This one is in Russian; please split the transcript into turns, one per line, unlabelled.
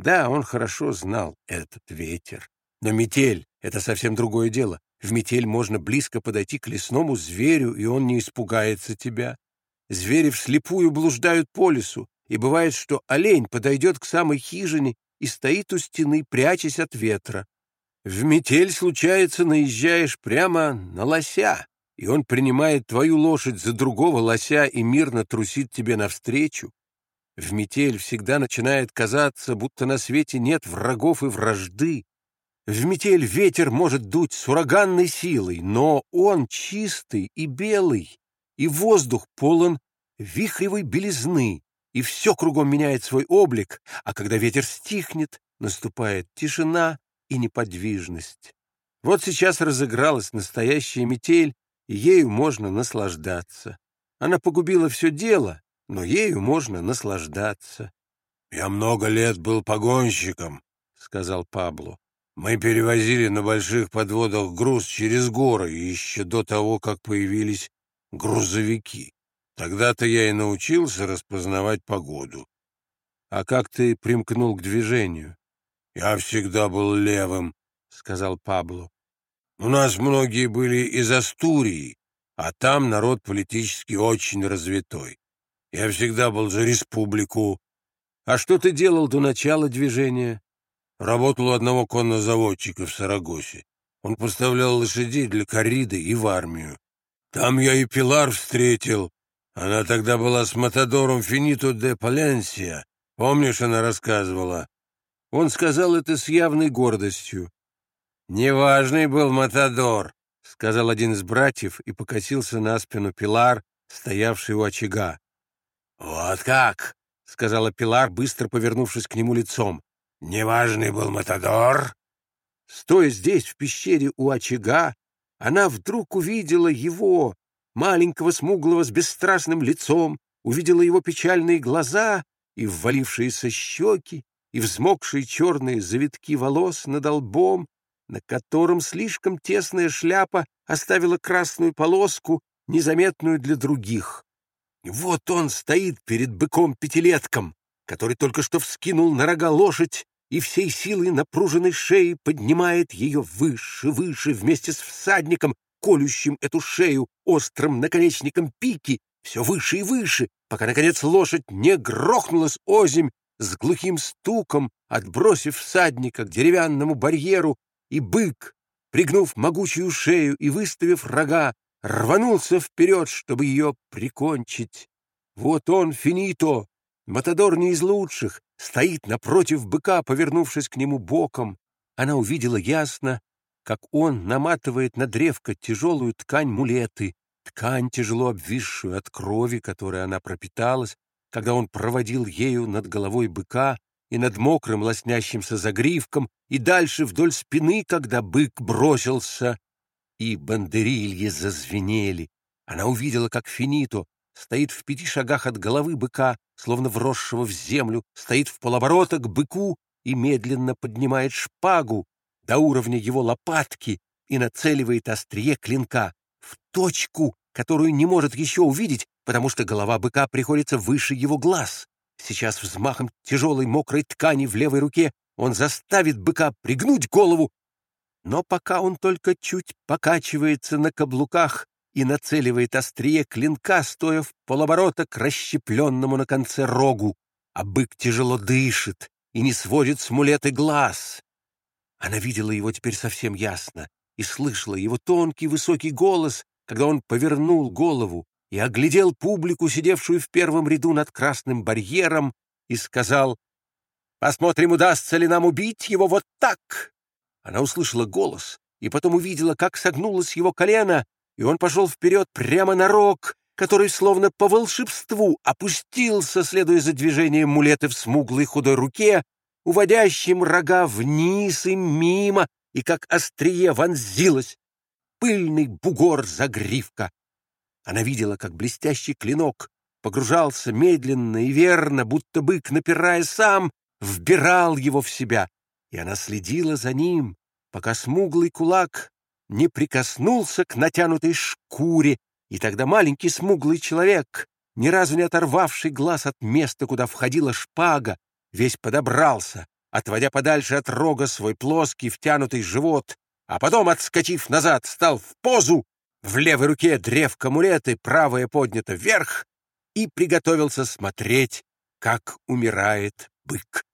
Да, он хорошо знал этот ветер. Но метель — это совсем другое дело. В метель можно близко подойти к лесному зверю, и он не испугается тебя. Звери вслепую блуждают по лесу, и бывает, что олень подойдет к самой хижине и стоит у стены, прячась от ветра. В метель, случается, наезжаешь прямо на лося, и он принимает твою лошадь за другого лося и мирно трусит тебе навстречу. В метель всегда начинает казаться, будто на свете нет врагов и вражды. В метель ветер может дуть с ураганной силой, но он чистый и белый, и воздух полон вихревой белизны, и все кругом меняет свой облик, а когда ветер стихнет, наступает тишина и неподвижность. Вот сейчас разыгралась настоящая метель, и ею можно наслаждаться. Она погубила все дело, но ею можно наслаждаться. — Я много лет был погонщиком, — сказал Пабло. — Мы перевозили на больших подводах груз через горы еще до того, как появились грузовики. Тогда-то я и научился распознавать погоду. — А как ты примкнул к движению? «Я всегда был левым», — сказал Пабло. «У нас многие были из Астурии, а там народ политически очень развитой. Я всегда был за республику». «А что ты делал до начала движения?» «Работал у одного коннозаводчика в Сарагосе. Он поставлял лошадей для корриды и в армию. Там я и Пилар встретил. Она тогда была с Матадором Финито де Паленсия. Помнишь, она рассказывала?» Он сказал это с явной гордостью. «Неважный был Матадор», — сказал один из братьев и покосился на спину Пилар, стоявший у очага. «Вот как!» — сказала Пилар, быстро повернувшись к нему лицом. «Неважный был Матадор?» Стоя здесь, в пещере у очага, она вдруг увидела его, маленького смуглого с бесстрастным лицом, увидела его печальные глаза и ввалившиеся щеки, и взмокшие черные завитки волос над лбом, на котором слишком тесная шляпа оставила красную полоску, незаметную для других. Вот он стоит перед быком-пятилетком, который только что вскинул на рога лошадь и всей силой напруженной шеи поднимает ее выше, выше вместе с всадником, колющим эту шею острым наконечником пики, все выше и выше, пока, наконец, лошадь не грохнулась озимь с глухим стуком, отбросив всадника к деревянному барьеру, и бык, пригнув могучую шею и выставив рога, рванулся вперед, чтобы ее прикончить. Вот он, Финито, Матадор не из лучших, стоит напротив быка, повернувшись к нему боком. Она увидела ясно, как он наматывает на древко тяжелую ткань мулеты, ткань, тяжело обвисшую от крови, которой она пропиталась, когда он проводил ею над головой быка и над мокрым лоснящимся загривком, и дальше вдоль спины, когда бык бросился, и бандерильи зазвенели. Она увидела, как Финито стоит в пяти шагах от головы быка, словно вросшего в землю, стоит в полоборота к быку и медленно поднимает шпагу до уровня его лопатки и нацеливает острие клинка в точку, которую не может еще увидеть, потому что голова быка приходится выше его глаз. Сейчас взмахом тяжелой мокрой ткани в левой руке он заставит быка пригнуть голову, но пока он только чуть покачивается на каблуках и нацеливает острие клинка, стоя в полоборота к расщепленному на конце рогу, а бык тяжело дышит и не сводит с мулеты глаз. Она видела его теперь совсем ясно и слышала его тонкий высокий голос, когда он повернул голову и оглядел публику, сидевшую в первом ряду над красным барьером, и сказал, «Посмотрим, удастся ли нам убить его вот так!» Она услышала голос и потом увидела, как согнулось его колено, и он пошел вперед прямо на рог, который словно по волшебству опустился, следуя за движением мулеты в смуглой худой руке, уводящим рога вниз и мимо, и как острие вонзилось пыльный бугор загривка. Она видела, как блестящий клинок погружался медленно и верно, будто бык, напирая сам, вбирал его в себя, и она следила за ним, пока смуглый кулак не прикоснулся к натянутой шкуре, и тогда маленький смуглый человек, ни разу не оторвавший глаз от места, куда входила шпага, весь подобрался, отводя подальше от рога свой плоский втянутый живот, а потом, отскочив назад, стал в позу, в левой руке древко мулеты, правая поднята вверх, и приготовился смотреть, как умирает бык.